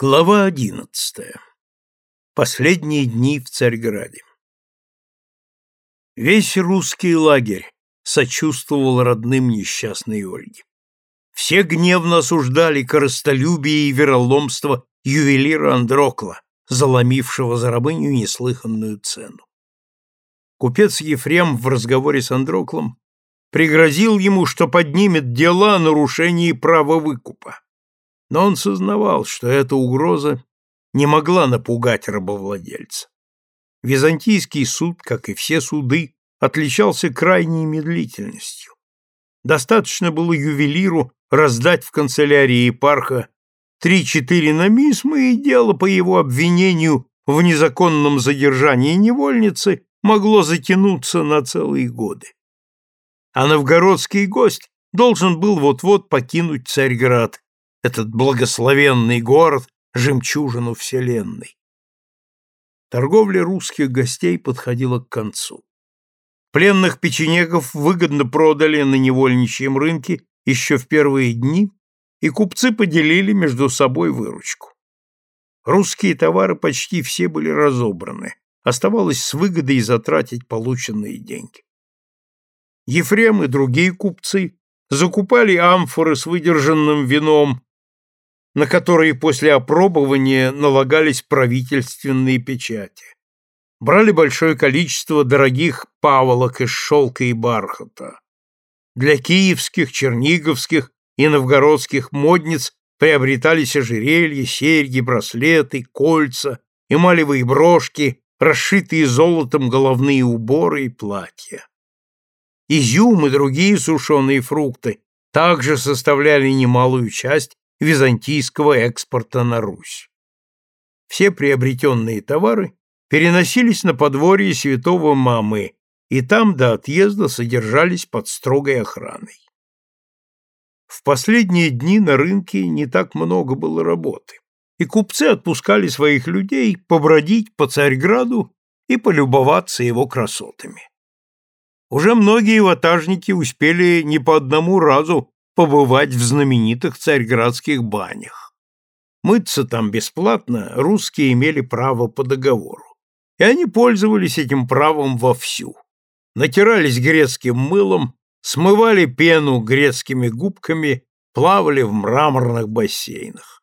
Глава одиннадцатая. Последние дни в Царьграде. Весь русский лагерь сочувствовал родным несчастной Ольге. Все гневно осуждали коростолюбие и вероломство ювелира Андрокла, заломившего за рабыню неслыханную цену. Купец Ефрем в разговоре с Андроклом пригрозил ему, что поднимет дела о нарушении права выкупа но он сознавал, что эта угроза не могла напугать рабовладельца. Византийский суд, как и все суды, отличался крайней медлительностью. Достаточно было ювелиру раздать в канцелярии епарха три-четыре намисмы, и дело по его обвинению в незаконном задержании невольницы могло затянуться на целые годы. А новгородский гость должен был вот-вот покинуть Царьград, этот благословенный город, жемчужину вселенной. Торговля русских гостей подходила к концу. Пленных печенегов выгодно продали на невольничьем рынке еще в первые дни, и купцы поделили между собой выручку. Русские товары почти все были разобраны, оставалось с выгодой затратить полученные деньги. Ефрем и другие купцы закупали амфоры с выдержанным вином на которые после опробования налагались правительственные печати. Брали большое количество дорогих паволок из шелка и бархата. Для киевских, черниговских и новгородских модниц приобретались ожерелья, серьги, браслеты, кольца, эмалевые брошки, расшитые золотом головные уборы и платья. Изюм и другие сушеные фрукты также составляли немалую часть византийского экспорта на Русь. Все приобретенные товары переносились на подворье святого Мамы, и там до отъезда содержались под строгой охраной. В последние дни на рынке не так много было работы, и купцы отпускали своих людей побродить по Царьграду и полюбоваться его красотами. Уже многие ватажники успели не по одному разу побывать в знаменитых царьградских банях. Мыться там бесплатно русские имели право по договору, и они пользовались этим правом вовсю. Натирались грецким мылом, смывали пену грецкими губками, плавали в мраморных бассейнах.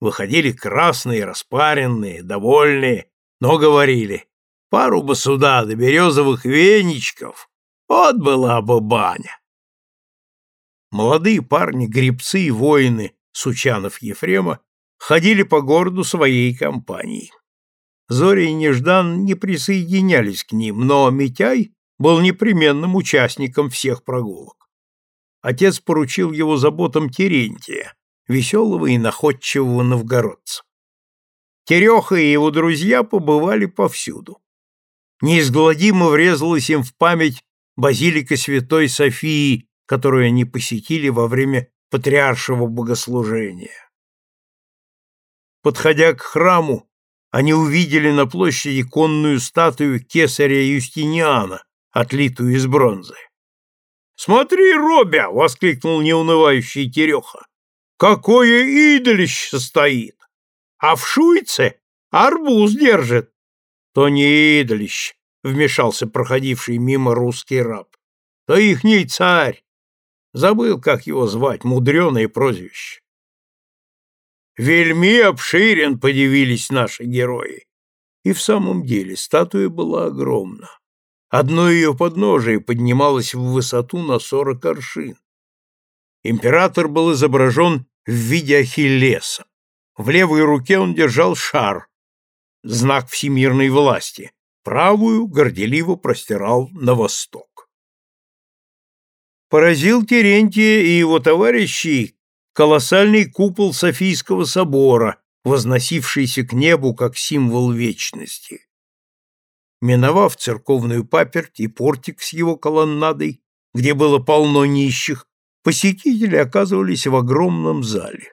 Выходили красные, распаренные, довольные, но говорили, пару бы сюда до березовых веничков, вот была бы баня. Молодые парни, гребцы и воины Сучанов Ефрема ходили по городу своей компанией. Зоря и Неждан не присоединялись к ним, но Митяй был непременным участником всех прогулок. Отец поручил его заботам Терентия, веселого и находчивого новгородца. Тереха и его друзья побывали повсюду. Неизгладимо врезалась им в память базилика Святой Софии которую они посетили во время патриаршего богослужения. Подходя к храму, они увидели на площади конную статую кесаря Юстиниана, отлитую из бронзы. «Смотри, Робя!» — воскликнул неунывающий Тереха. «Какое идолище стоит! А в Шуйце арбуз держит!» «То не идолище!» — вмешался проходивший мимо русский раб. «То ихний царь, Забыл, как его звать, мудреное прозвище. «Вельми обширен», — подивились наши герои. И в самом деле статуя была огромна. Одно ее подножие поднималось в высоту на сорок аршин. Император был изображен в виде Ахиллеса. В левой руке он держал шар, знак всемирной власти, правую горделиво простирал на восток поразил Терентия и его товарищей колоссальный купол Софийского собора, возносившийся к небу как символ вечности. Миновав церковную паперть и портик с его колоннадой, где было полно нищих, посетители оказывались в огромном зале.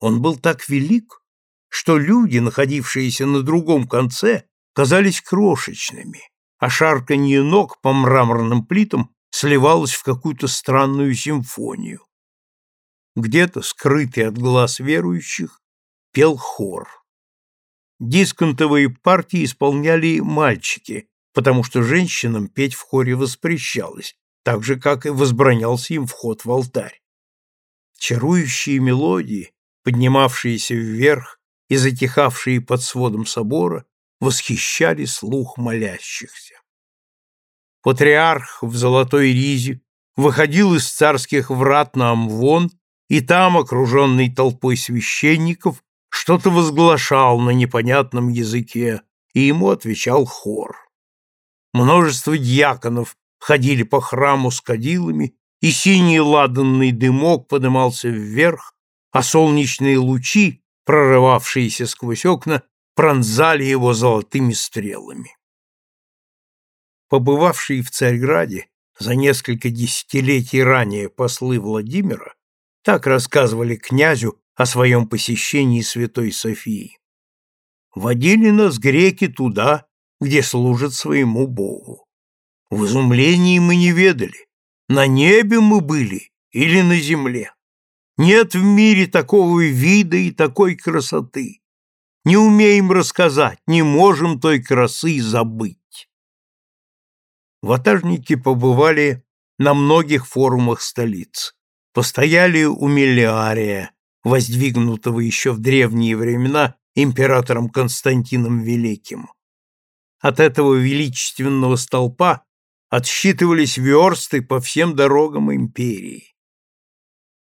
Он был так велик, что люди, находившиеся на другом конце, казались крошечными, а шарканье ног по мраморным плитам сливалась в какую-то странную симфонию. Где-то, скрытый от глаз верующих, пел хор. Дисконтовые партии исполняли мальчики, потому что женщинам петь в хоре воспрещалось, так же, как и возбранялся им вход в алтарь. Чарующие мелодии, поднимавшиеся вверх и затихавшие под сводом собора, восхищали слух молящихся. Патриарх в золотой ризе выходил из царских врат на Амвон, и там, окруженный толпой священников, что-то возглашал на непонятном языке, и ему отвечал хор. Множество дьяконов ходили по храму с кадилами, и синий ладанный дымок подымался вверх, а солнечные лучи, прорывавшиеся сквозь окна, пронзали его золотыми стрелами. Побывавшие в Царьграде за несколько десятилетий ранее послы Владимира так рассказывали князю о своем посещении Святой Софии. Водили нас греки туда, где служат своему Богу. В изумлении мы не ведали, на небе мы были или на земле. Нет в мире такого вида и такой красоты. Не умеем рассказать, не можем той красы забыть. Ватажники побывали на многих форумах столицы, постояли у Миллиария, воздвигнутого еще в древние времена императором Константином Великим. От этого величественного столпа отсчитывались версты по всем дорогам империи.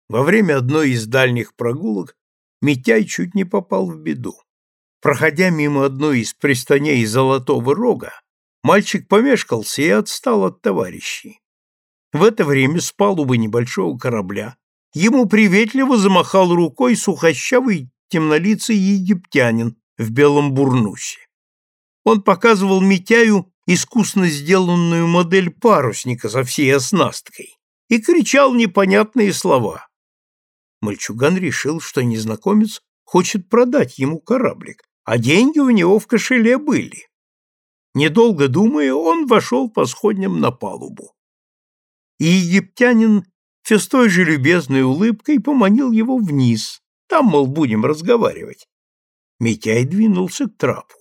Во время одной из дальних прогулок Митяй чуть не попал в беду. Проходя мимо одной из пристаней Золотого Рога, мальчик помешкался и отстал от товарищей. В это время с палубы небольшого корабля ему приветливо замахал рукой сухощавый темнолицый египтянин в белом бурнусе он показывал Митяю искусно сделанную модель парусника со всей оснасткой и кричал непонятные слова. Мальчуган решил, что незнакомец хочет продать ему кораблик, а деньги у него в кошеле были. Недолго думая, он вошел по сходням на палубу. И египтянин все с той же любезной улыбкой поманил его вниз. Там, мол, будем разговаривать. Митяй двинулся к трапу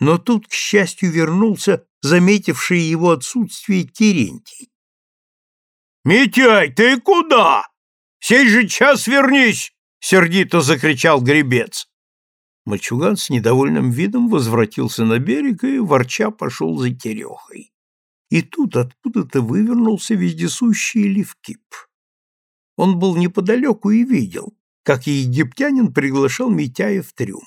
но тут, к счастью, вернулся заметивший его отсутствие Терентий. «Митяй, ты куда? Сей же час вернись!» — сердито закричал гребец. Мальчуган с недовольным видом возвратился на берег и, ворча, пошел за Терехой. И тут откуда-то вывернулся вездесущий Левкип. Он был неподалеку и видел, как египтянин приглашал Митяя в трюм.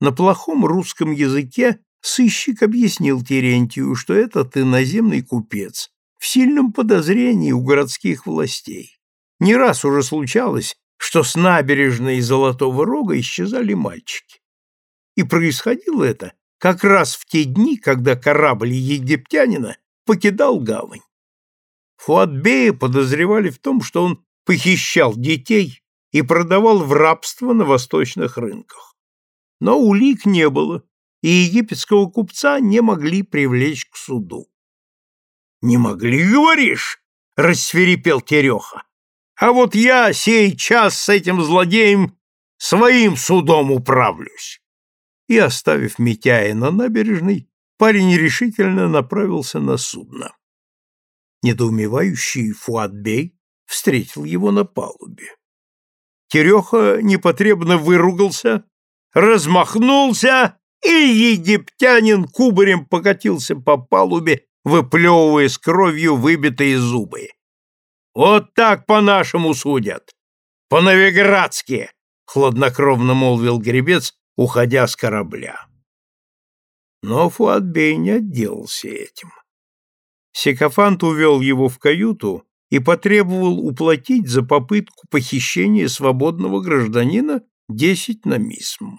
На плохом русском языке сыщик объяснил Терентию, что этот иноземный купец в сильном подозрении у городских властей. Не раз уже случалось, что с набережной Золотого Рога исчезали мальчики. И происходило это как раз в те дни, когда корабль египтянина покидал гавань. Фуатбея подозревали в том, что он похищал детей и продавал в рабство на восточных рынках но улик не было, и египетского купца не могли привлечь к суду. «Не могли, говоришь?» — рассверепел Тереха. «А вот я сей час с этим злодеем своим судом управлюсь!» И, оставив Митяя на набережной, парень решительно направился на судно. Недоумевающий Фуатбей встретил его на палубе. Тереха непотребно выругался размахнулся, и египтянин кубарем покатился по палубе, выплевывая с кровью выбитые зубы. «Вот так по-нашему судят! По-новиградски!» — хладнокровно молвил гребец, уходя с корабля. Но Фуатбей не отделался этим. Секофант увел его в каюту и потребовал уплатить за попытку похищения свободного гражданина десять на мисм.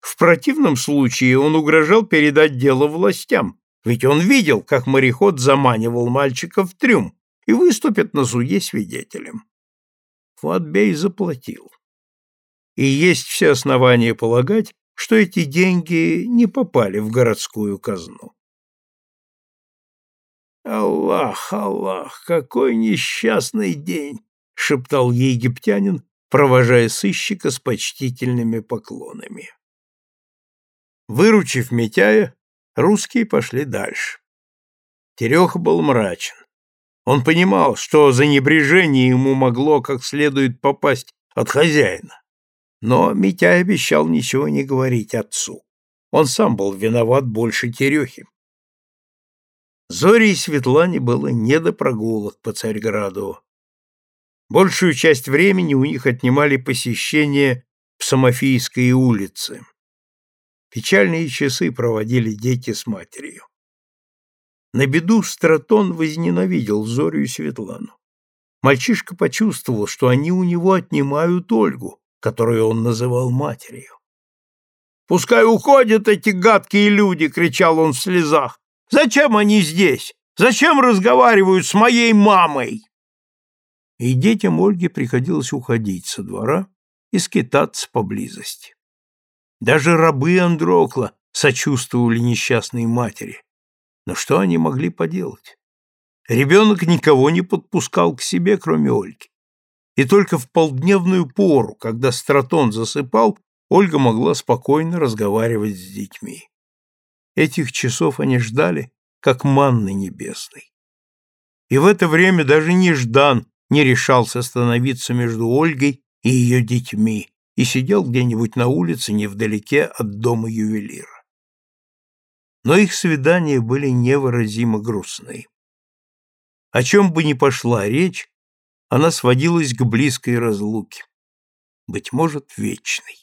В противном случае он угрожал передать дело властям, ведь он видел, как мореход заманивал мальчика в трюм и выступит на суде свидетелем. Фуатбей заплатил. И есть все основания полагать, что эти деньги не попали в городскую казну. «Аллах, Аллах, какой несчастный день!» — шептал египтянин, провожая сыщика с почтительными поклонами. Выручив Митяя, русские пошли дальше. Тереха был мрачен. Он понимал, что за небрежение ему могло как следует попасть от хозяина. Но Митяй обещал ничего не говорить отцу. Он сам был виноват больше Терехи. Зоре и Светлане было не до прогулок по Царьграду. Большую часть времени у них отнимали посещение Псамофийской улицы. Печальные часы проводили дети с матерью. На беду Стратон возненавидел Зорю и Светлану. Мальчишка почувствовал, что они у него отнимают Ольгу, которую он называл матерью. «Пускай уходят эти гадкие люди!» — кричал он в слезах. «Зачем они здесь? Зачем разговаривают с моей мамой?» И детям Ольге приходилось уходить со двора и скитаться поблизости. Даже рабы Андрокла сочувствовали несчастной матери. Но что они могли поделать? Ребенок никого не подпускал к себе, кроме Ольги. И только в полдневную пору, когда Стратон засыпал, Ольга могла спокойно разговаривать с детьми. Этих часов они ждали, как манны небесной. И в это время даже Неждан не решался становиться между Ольгой и ее детьми и сидел где-нибудь на улице невдалеке от дома ювелира. Но их свидания были невыразимо грустные. О чем бы ни пошла речь, она сводилась к близкой разлуке, быть может, вечной.